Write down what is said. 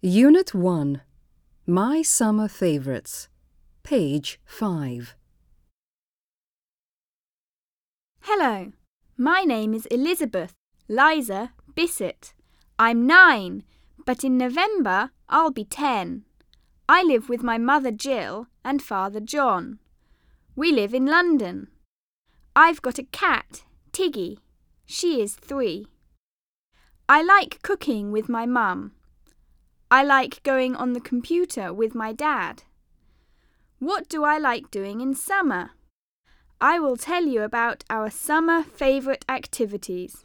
Unit 1 My Summer Favorites, page 5. Hello, my name is Elizabeth Liza Bissett. I'm nine, but in November I'll be ten. I live with my mother Jill and father John. We live in London. I've got a cat, Tiggy. She is three. I like cooking with my mum. I like going on the computer with my dad. What do I like doing in summer? I will tell you about our summer favourite activities.